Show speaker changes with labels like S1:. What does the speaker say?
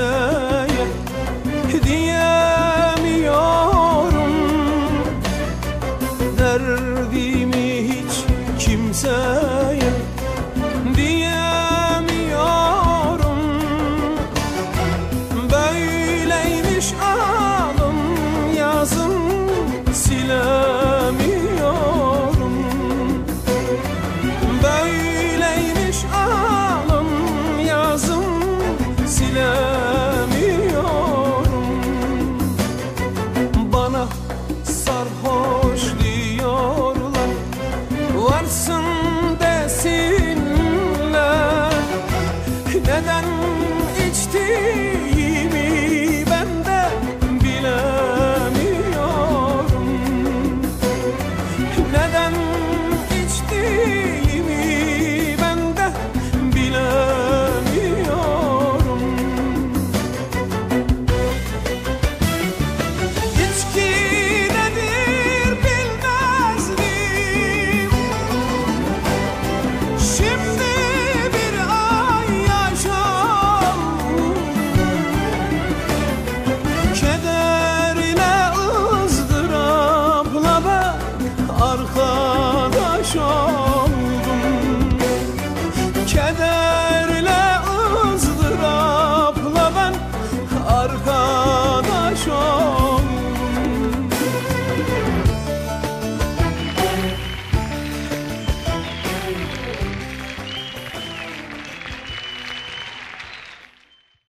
S1: 的 geçtiğimi ben de bilemiyorum. Neden geçtiğimi